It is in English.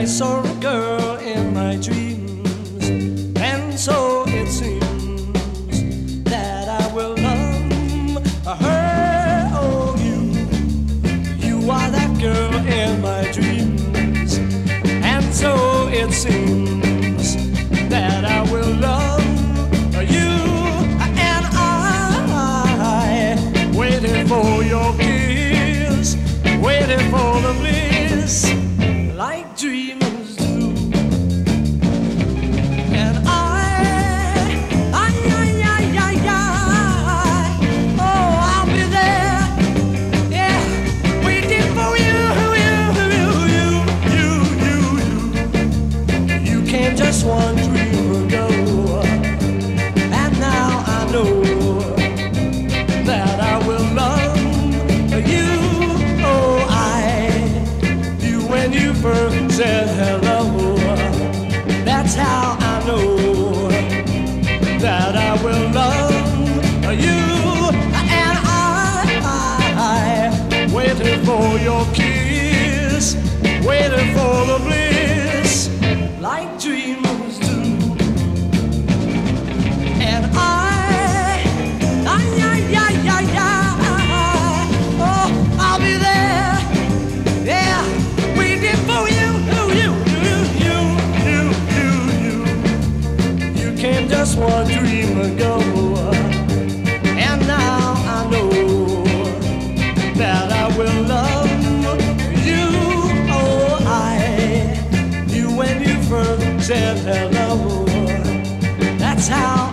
I saw a girl in my dreams, and so it seems that I will love her. Oh, you, you are that girl in my dreams, and so it seems that I will love you. And I waiting for your kiss, waiting for the bliss, said hello. That's how I know that I will love you. just one dream ago. And now I know that I will love you. Oh, I knew when you first said hello. That's how.